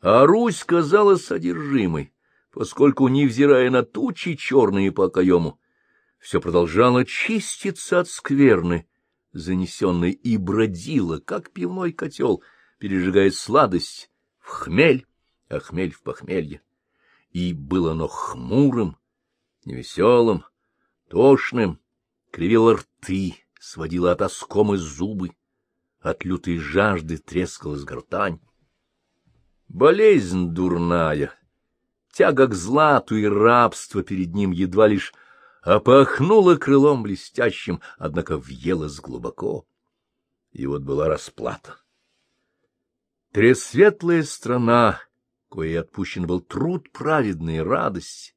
А Русь казалась одержимой, поскольку, невзирая на тучи черные по окоему, все продолжало чиститься от скверны, занесенной, и бродила, как пивной котел, пережигая сладость в хмель, а хмель в похмелье. И было оно хмурым, невеселым, тошным, кривило рты, сводило от оскомы зубы, от лютой жажды трескалась гортань. Болезнь дурная, тяга к злату и рабство перед ним едва лишь опахнула крылом блестящим, однако въелась глубоко. И вот была расплата. Тресветлая страна, кое отпущен был труд праведный, радость,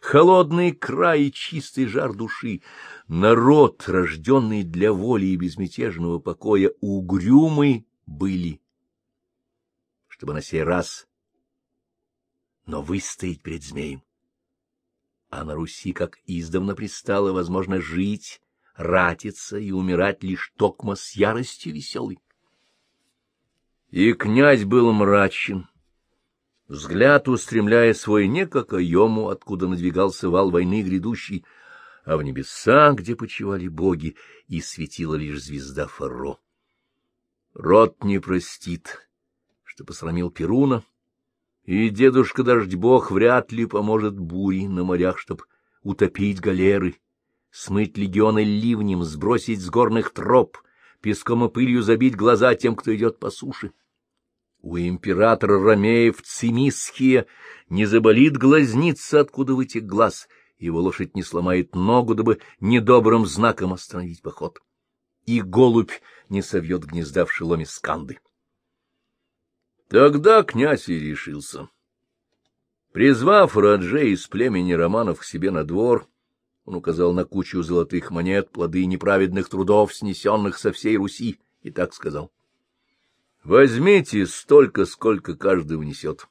холодный край и чистый жар души, народ, рожденный для воли и безмятежного покоя, угрюмы были, чтобы на сей раз, но выстоять перед змеем. А на Руси, как издавна пристало, возможно, жить, ратиться и умирать лишь токмо с яростью веселой. И князь был мрачен, взгляд устремляя свой не к окоему, откуда надвигался вал войны грядущий, а в небеса, где почивали боги, и светила лишь звезда Фаро. Род не простит, что посрамил Перуна, и дедушка Дождь-Бог вряд ли поможет бури на морях, чтоб утопить галеры, смыть легионы ливнем, сбросить с горных троп, песком и пылью забить глаза тем, кто идет по суше. У императора Ромеев Цимисхия не заболит глазница, откуда вытек глаз, его лошадь не сломает ногу, дабы недобрым знаком остановить поход. И голубь не совьет гнезда в шеломе сканды. Тогда князь и решился. Призвав Раджей из племени Романов к себе на двор, он указал на кучу золотых монет, плоды неправедных трудов, снесенных со всей Руси, и так сказал — Возьмите столько, сколько каждый внесет.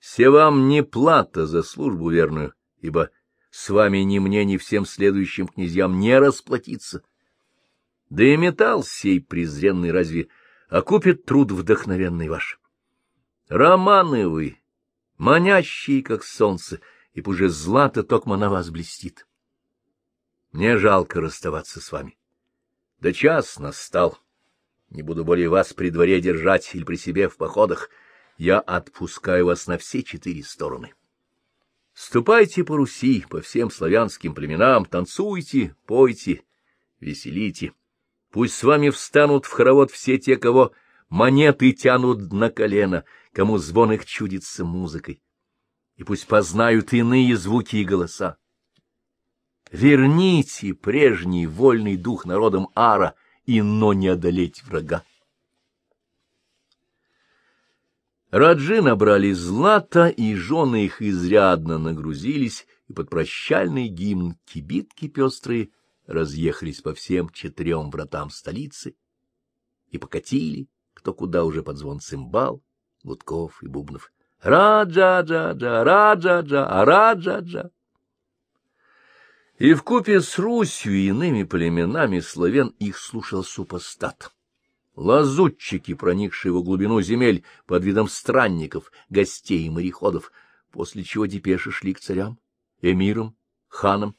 Все вам не плата за службу верную, ибо с вами ни мне, ни всем следующим князьям не расплатиться. Да и металл сей презренный разве окупит труд вдохновенный ваш? Романы вы, манящие, как солнце, и уже злато токмо на вас блестит. Мне жалко расставаться с вами. Да час настал. Не буду более вас при дворе держать или при себе в походах. Я отпускаю вас на все четыре стороны. Ступайте по Руси, по всем славянским племенам, танцуйте, пойте, веселите. Пусть с вами встанут в хоровод все те, кого монеты тянут на колено, кому звон их чудится музыкой. И пусть познают иные звуки и голоса. Верните прежний вольный дух народом Ара — и но не одолеть врага. Раджи набрали злато, и жены их изрядно нагрузились, и под прощальный гимн кибитки пестрые разъехались по всем четырем вратам столицы и покатили, кто куда уже под звон цимбал, гудков и бубнов. Раджа-джа-джа, раджа-джа, раджа-джа. И в купе с Русью и иными племенами славян их слушал супостат. Лазутчики, проникшие в глубину земель под видом странников, гостей и мореходов, после чего депеши шли к царям, эмирам, ханам.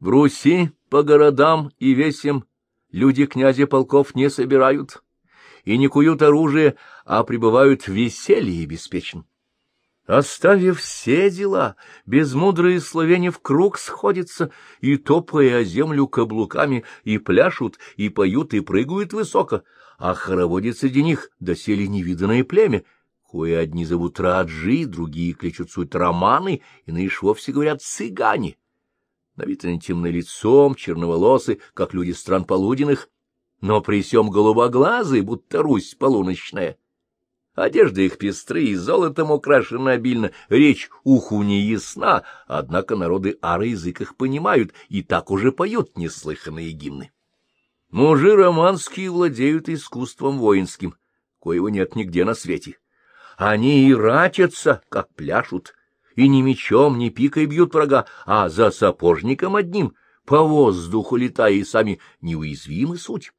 В Руси по городам и весям люди князя полков не собирают и не куют оружие, а пребывают в веселье беспечен. Оставив все дела, безмудрые словени в круг сходятся, и, топая о землю каблуками, и пляшут, и поют, и прыгают высоко, а хороводит среди них доселе невиданное племя, кое одни зовут Раджи, другие кличут суть романы, иные ж вовсе говорят цыгане. На вид они темным лицом, черноволосы, как люди стран полуденных, но при сём голубоглазые, будто Русь полуночная. Одежда их пестры и золотом украшена обильно, речь уху не ясна, однако народы ара язык их понимают и так уже поют неслыханные гимны. Мужи романские владеют искусством воинским, коего нет нигде на свете. Они и ратятся, как пляшут, и ни мечом, ни пикой бьют врага, а за сапожником одним, по воздуху летая и сами неуязвимы суть.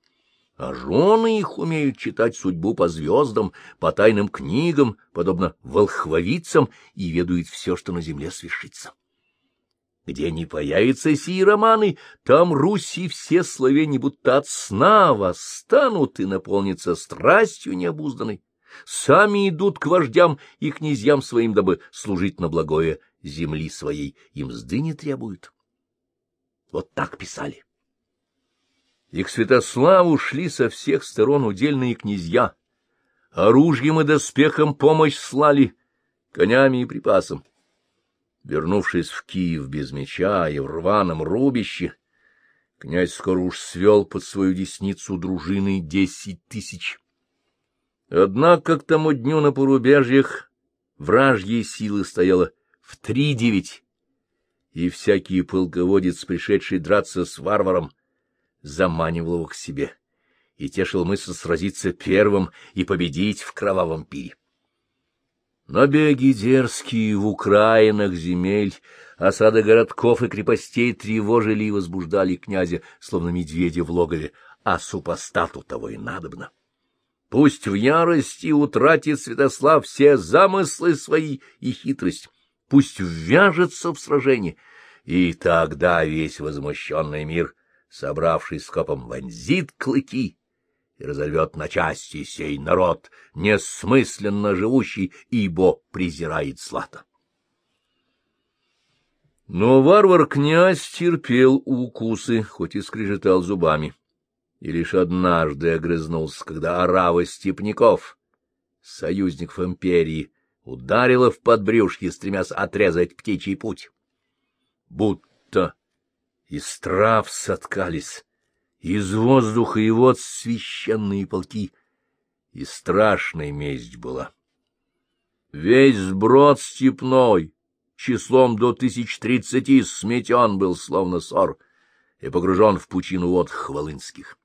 А жены их умеют читать судьбу по звездам, по тайным книгам, подобно волхвовицам, и ведают все, что на земле свершится. Где не появятся сии романы, там Руси все словени будто от сна восстанут и наполнятся страстью необузданной. Сами идут к вождям и князьям своим, дабы служить на благое земли своей, им мзды не требуют. Вот так писали. И к Святославу шли со всех сторон удельные князья, оружием и доспехом помощь слали, конями и припасом. Вернувшись в Киев без меча и в рваном рубище, князь скоро уж свел под свою десницу дружины десять тысяч. Однако к тому дню на порубежьях вражьей силы стояло в три девять, и всякий полководец, пришедший драться с варваром, заманивал его к себе и тешил мысль сразиться первым и победить в кровавом пире. Набеги дерзкие в Украинах земель, осады городков и крепостей тревожили и возбуждали князя, словно медведя в логове, а супостату того и надобно. Пусть в ярости утратит Святослав все замыслы свои и хитрость, пусть ввяжется в сражение, и тогда весь возмущенный мир, собравший скопом, вонзит клыки и разорвет на части сей народ, несмысленно живущий, ибо презирает злато. Но варвар-князь терпел укусы, хоть и скрежетал зубами, и лишь однажды огрызнулся, когда орава степняков, союзников империи, ударила в подбрюшье, стремясь отрезать птичий путь. Будто из трав соткались, из воздуха и вот священные полки, и страшная месть была. Весь сброд степной, числом до тысяч тридцати, сметен был, словно сор, и погружен в пучину вод хвалынских.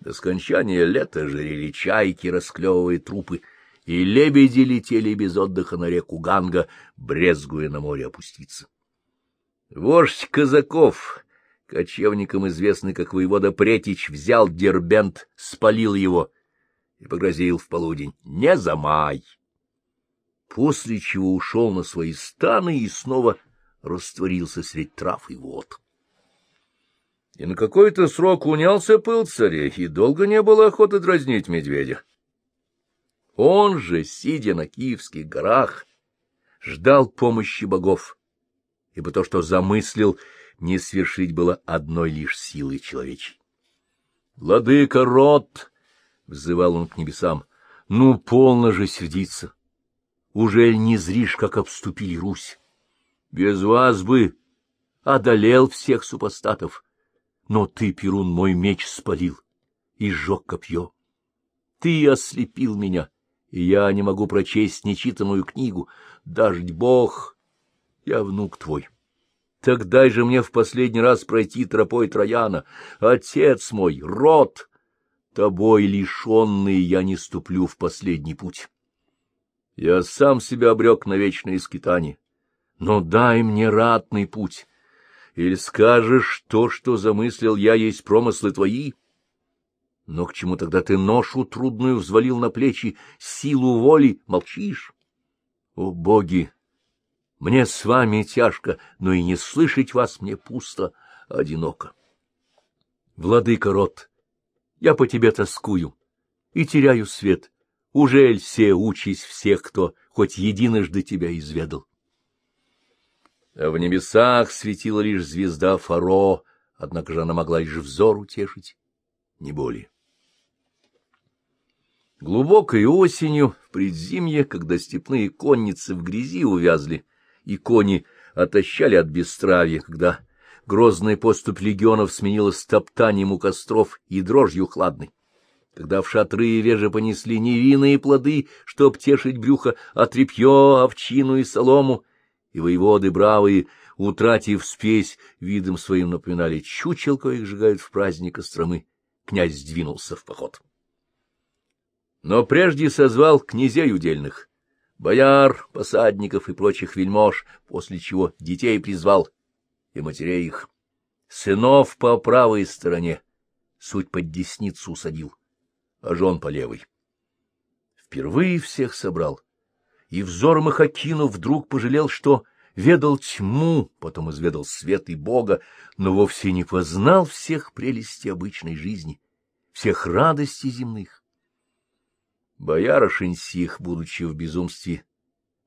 До скончания лета жарили чайки, расклевывая трупы, и лебеди летели без отдыха на реку Ганга, брезгуя на море опуститься. Вождь казаков, кочевникам известный как воевода Претич, взял Дербент, спалил его и погрозил в полудень. Не за май! После чего ушел на свои станы и снова растворился средь трав и вод. И на какой-то срок унялся пыл царя, и долго не было охоты дразнить медведя. Он же, сидя на Киевских горах, ждал помощи богов, ибо то, что замыслил, не свершить было одной лишь силой человечей. — Владыка род! — взывал он к небесам. — Ну, полно же сердиться! Ужель не зришь, как обступили Русь? Без вас бы одолел всех супостатов, но ты, Перун, мой меч спалил и сжег копье. Ты ослепил меня, и я не могу прочесть нечитанную книгу. Дождь Бог, я внук твой. Так дай же мне в последний раз пройти тропой Трояна. Отец мой, род, тобой лишенный я не ступлю в последний путь. Я сам себя обрек на вечное скитание, но дай мне ратный путь. Или скажешь, то, что замыслил я, есть промыслы твои? Но к чему тогда ты ношу трудную взвалил на плечи, силу воли, молчишь? О, боги! Мне с вами тяжко, но и не слышать вас мне пусто, одиноко. Владыка род, я по тебе тоскую и теряю свет. Ужель все учись всех, кто хоть единожды тебя изведал? А в небесах светила лишь звезда Фаро, однако же она могла лишь взор утешить, не более. Глубокой осенью, в предзимье, когда степные конницы в грязи увязли, и кони отощали от бесстравия, когда грозная поступь легионов сменилась топтанием у костров и дрожью хладной, когда в шатры и веже понесли невинные плоды, чтоб тешить брюхо, тряпье, овчину и солому, и воеводы бравые, утратив спесь, видом своим напоминали чучел, их сжигают в праздник Остромы, князь сдвинулся в поход. Но прежде созвал князей удельных — бояр, посадников и прочих вельмож, после чего детей призвал и матерей их, сынов по правой стороне, суть под десницу усадил, а жен по левой. Впервые всех собрал, и взором их окинув, вдруг пожалел, что ведал тьму, потом изведал свет и Бога, но вовсе не познал всех прелестей обычной жизни, всех радостей земных. Боярышень сих, будучи в безумстве,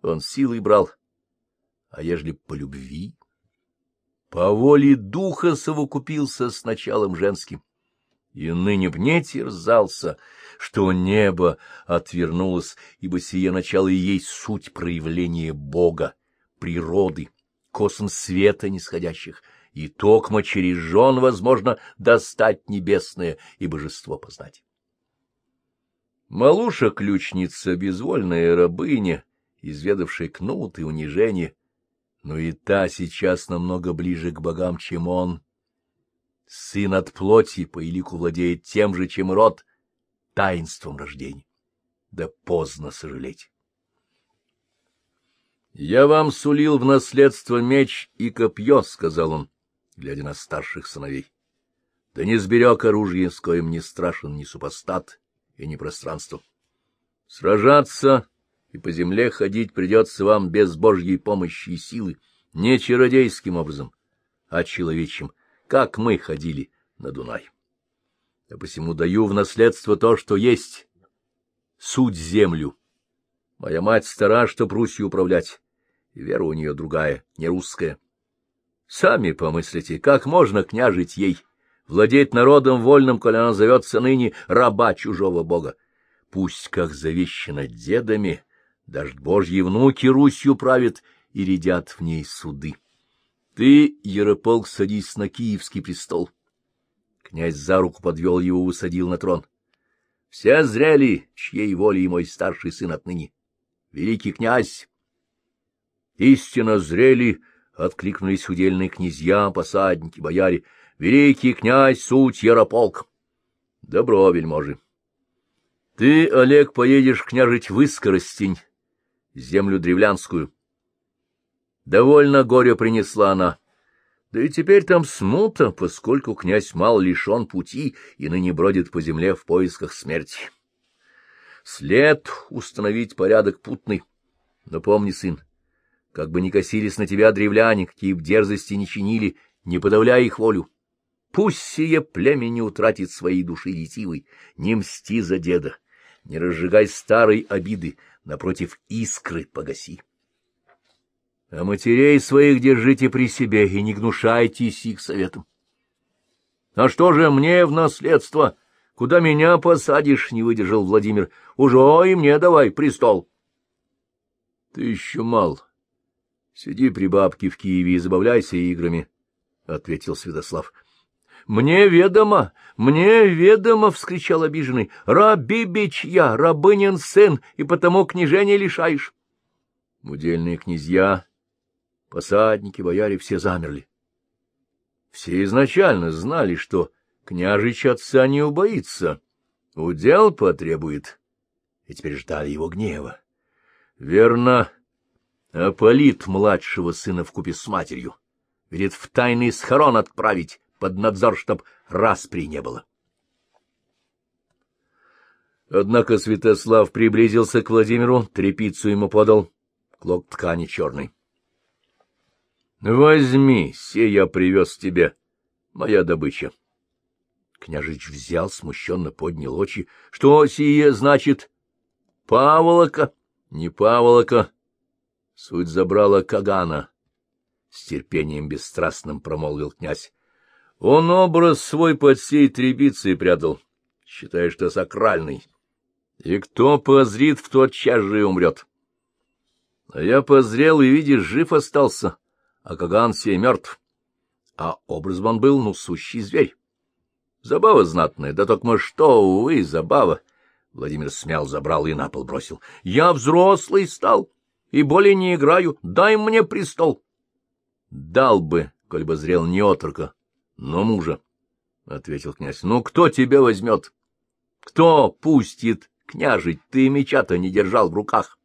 он силой брал, а ежели по любви, по воле духа совокупился с началом женским, и ныне б не терзался, что небо отвернулось, ибо сие начало и есть суть проявления Бога, природы, косм света нисходящих, и токмо через жен возможно достать небесное и божество познать. Малуша-ключница, безвольная рабыня, изведавшая кнут и унижение, но и та сейчас намного ближе к богам, чем он. Сын от плоти по илику владеет тем же, чем род, таинством рождения. Да поздно сожалеть. — Я вам сулил в наследство меч и копье, — сказал он, глядя на старших сыновей. — Да не сберег оружие, с коим не страшен ни супостат и ни пространство. Сражаться и по земле ходить придется вам без Божьей помощи и силы, не чародейским образом, а человечьим, как мы ходили на Дунай. А посему даю в наследство то, что есть, суть землю. Моя мать стара, чтоб Русью управлять, и вера у нее другая, не русская. Сами помыслите, как можно княжить ей, владеть народом вольным, коли она зовется ныне раба чужого бога? Пусть, как завещено дедами, даже божьи внуки Русью правят и рядят в ней суды. Ты, Ярополк, садись на киевский престол. Князь за руку подвел его, усадил на трон. Все зрели, чьей волей мой старший сын отныне. Великий князь, Истинно зрели, — откликнулись удельные князья, посадники, бояре. Великий князь, суть Ярополк. Добро, вельможи. Ты, Олег, поедешь княжить в Искоростень, землю древлянскую. Довольно горе принесла она. Да и теперь там смута, поскольку князь мал лишен пути и ныне бродит по земле в поисках смерти. След установить порядок путный. Но помни, сын, как бы ни косились на тебя древляне, какие б дерзости не чинили, не подавляй их волю. Пусть сие племя не утратит своей души ретивой, не мсти за деда, не разжигай старой обиды, напротив искры погаси. А матерей своих держите при себе и не гнушайтесь их советом. А что же мне в наследство? Куда меня посадишь? — не выдержал Владимир. — Уже и мне давай престол. — Ты еще мал, Сиди при бабке в Киеве и забавляйся играми, — ответил Святослав. — Мне ведомо, мне ведомо, — вскричал обиженный. — Рабибич я, рабынин сын, и потому княжения лишаешь. Удельные князья, посадники, бояре все замерли. Все изначально знали, что княжич отца не убоится, удел потребует, и теперь ждали его гнева. Верно, Аполит младшего сына вкупе с матерью. Велит в тайный схорон отправить под надзор, чтоб распри не было. Однако Святослав приблизился к Владимиру, трепицу ему подал, клок ткани черный. — Возьми, се я привез тебе, моя добыча. Княжич взял, смущенно поднял очи. — Что сие значит? — Паволока? — Не паволока, Суть забрала Кагана, — с терпением бесстрастным промолвил князь. Он образ свой под сей требицей прятал, считая, что сакральный. И кто позрит, в тот час же и умрет. А я позрел и, видишь, жив остался, а Каган сей мертв. А образ он был, ну, сущий зверь. Забава знатная, да только что, увы, забава. Владимир смял, забрал и на пол бросил. Я взрослый стал и более не играю. Дай мне престол. — Дал бы, коль бы зрел не отрока, но мужа, — ответил князь. — Ну, кто тебя возьмет? Кто пустит княжить? Ты меча-то не держал в руках.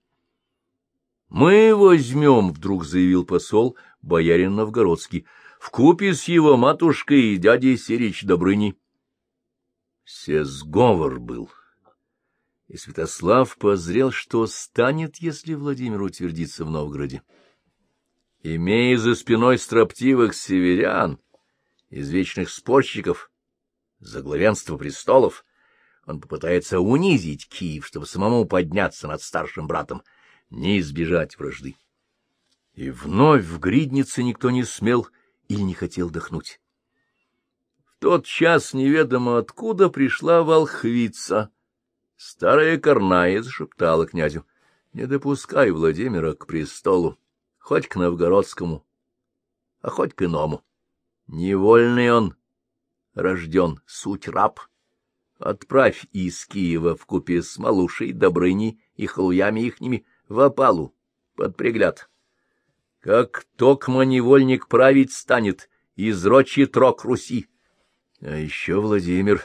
— Мы возьмем, — вдруг заявил посол, боярин Новгородский, — вкупе с его матушкой и дядей Сирич Добрыней. Все сговор был. И Святослав позрел, что станет, если Владимир утвердится в Новгороде. Имея за спиной строптивых северян, извечных спорщиков, за главенство престолов, он попытается унизить Киев, чтобы самому подняться над старшим братом, не избежать вражды. И вновь в гриднице никто не смел или не хотел дохнуть. В тот час неведомо откуда пришла волхвица. Старая Корная зашептала князю, — Не допускай Владимира к престолу, хоть к новгородскому, а хоть к иному. Невольный он рожден, суть раб. Отправь из Киева в купе с Малушей, Добрыней и халуями ихними в опалу под пригляд. Как токмо невольник править станет, изрочит рок Руси. А еще Владимир,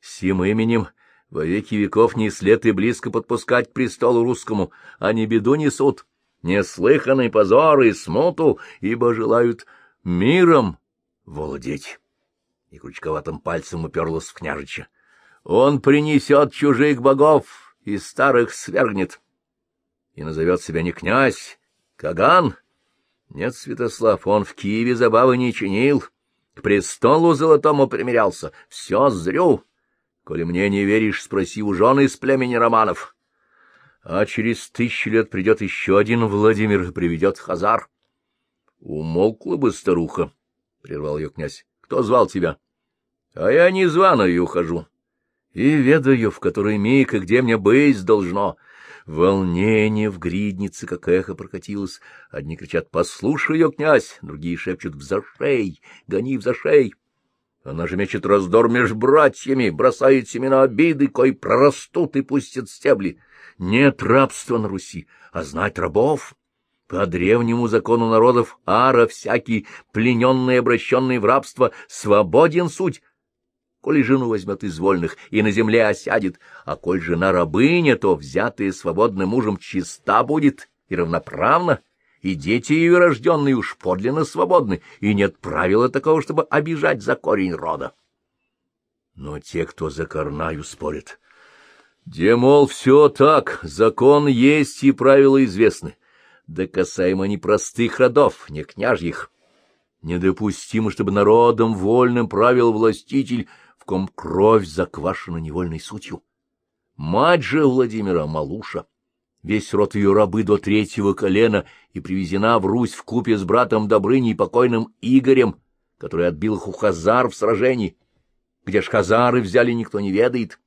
сим именем во веки веков не след и близко подпускать к престолу русскому, а не беду несут, неслыханный позор и смуту, ибо желают миром владеть. И крючковатым пальцем уперлась в княжича. Он принесет чужих богов и старых свергнет. И назовет себя не князь, Каган, нет, Святослав, он в Киеве забавы не чинил, к престолу золотому примирялся. Все зрю. Коли мне не веришь, спроси у жены из племени Романов. А через тысячу лет придет еще один Владимир и приведет Хазар. Умолкла бы старуха, — прервал ее князь. — Кто звал тебя? — А я не званую ухожу. И ведаю, в который миг и где мне быть должно. Волнение в гриднице, как эхо, прокатилось. Одни кричат «Послушай ее, князь!» Другие шепчут «В! Гони в зашей!» Она же мечет раздор между братьями, бросает семена обиды, кой прорастут и пустят стебли. Нет рабства на Руси, а знать рабов. По древнему закону народов ара всякий, плененный и обращенный в рабство, свободен суть, коли жену возьмет из вольных и на земле осядет, а коль жена рабыня, то взятая свободным мужем чиста будет и равноправна, и дети ее рожденные уж подлинно свободны, и нет правила такого, чтобы обижать за корень рода. Но те, кто за Корнаю спорят, где, мол, все так, закон есть и правила известны, да касаемо не простых родов, не княжьих. Недопустимо, чтобы народом вольным правил властитель, в ком кровь заквашена невольной сутью. Мать же Владимира Малуша, весь род ее рабы до третьего колена и привезена в Русь в купе с братом Добрыней покойным Игорем, который отбил их в сражении. Где ж Хазары взяли, никто не ведает.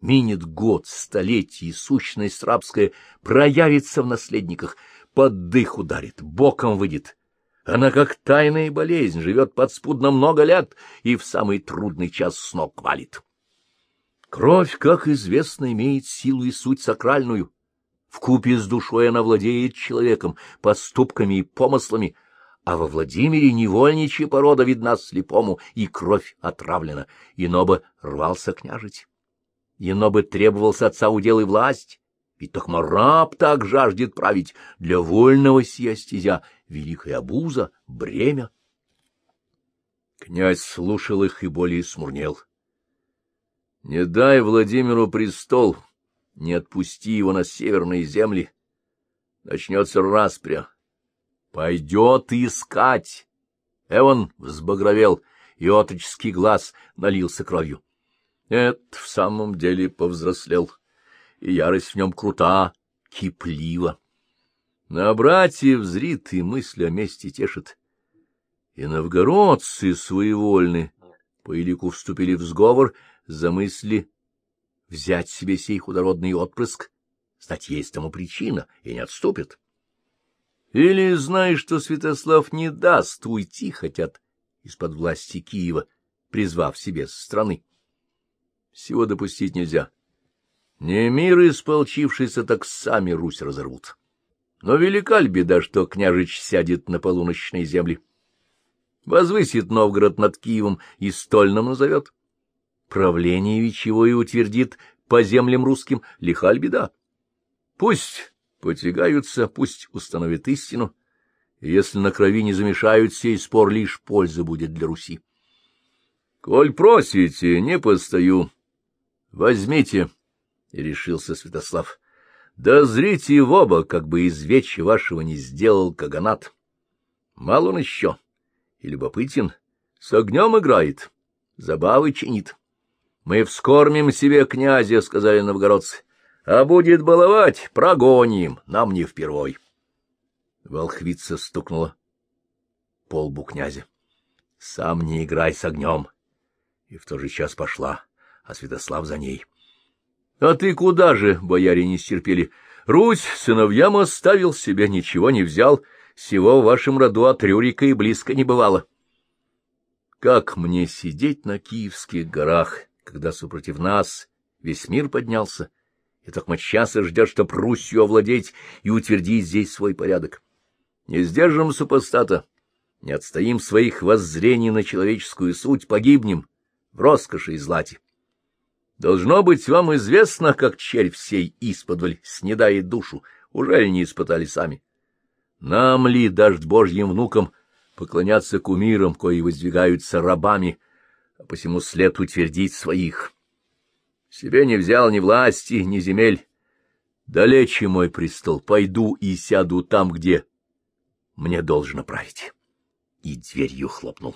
Минет год, столетие, сущность рабская проявится в наследниках, под дых ударит, боком выйдет, она, как тайная болезнь, живет подспудно много лет и в самый трудный час с ног валит. Кровь, как известно, имеет силу и суть сакральную. В купе с душой она владеет человеком, поступками и помыслами, а во Владимире невольничья порода видна слепому, и кровь отравлена, ино бы рвался княжить. Ино бы требовался отца удел и власть, ведь Тахмараб так жаждет править, для вольного сия стезя — великая обуза, бремя. Князь слушал их и более смурнел. Не дай Владимиру престол, не отпусти его на северные земли, начнется распря. Пойдет искать. Эван взбагровел, и отроческий глаз налился кровью. Эд в самом деле повзрослел, и ярость в нем крута, киплива. На братьев зрит и мысль о мести тешит. И новгородцы своевольны по элику вступили в сговор за мысли взять себе сей худородный отпрыск, стать есть тому причина, и не отступят. Или, знаешь, что Святослав не даст уйти, хотят из-под власти Киева, призвав себе со страны. Всего допустить нельзя. Не мир исполчившийся, так сами Русь разорвут. Но велика ли беда, что княжич сядет на полуночной земли? Возвысит Новгород над Киевом и стольным назовет. Правление Вичего и утвердит по землям русским, лиха ли беда. Пусть потягаются, пусть установят истину, если на крови не замешают, сей спор лишь польза будет для Руси. — Коль просите, не постою. — Возьмите, — решился Святослав. — Да зрите в оба, как бы извечья вашего не сделал Каганат. Мал он еще и любопытен, с огнем играет, забавы чинит. Мы вскормим себе князя, — сказали новгородцы, — а будет баловать, прогоним, нам не впервой. Волхвица стукнула по лбу князя. — Сам не играй с огнем. И в тот же час пошла, а Святослав за ней. — А ты куда же, бояре не стерпели? Русь сыновьям оставил, себе ничего не взял, всего в вашем роду от Рюрика и близко не бывало. Как мне сидеть на Киевских горах, когда супротив нас весь мир поднялся, и так и ждет, чтоб Русью овладеть и утвердить здесь свой порядок? Не сдержим супостата, не отстоим своих воззрений на человеческую суть, погибнем в роскоши и злате. Должно быть, вам известно, как червь сей исподволь снедает душу, уже не испытали сами. Нам ли, дождь божьим внукам, поклоняться кумирам, кои воздвигаются рабами, а посему след утвердить своих? Себе не взял ни власти, ни земель. Далече мой престол, пойду и сяду там, где мне должно править. И дверью хлопнул.